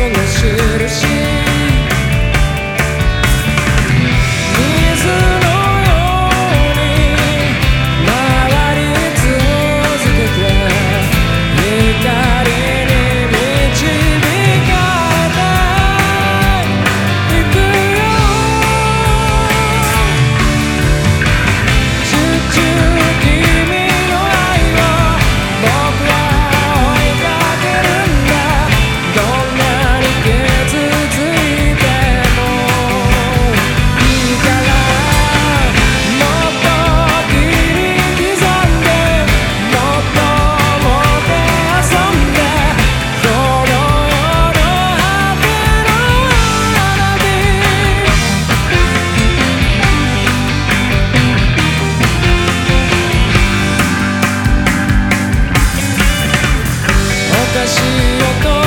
Sonhos cheiros cheiros go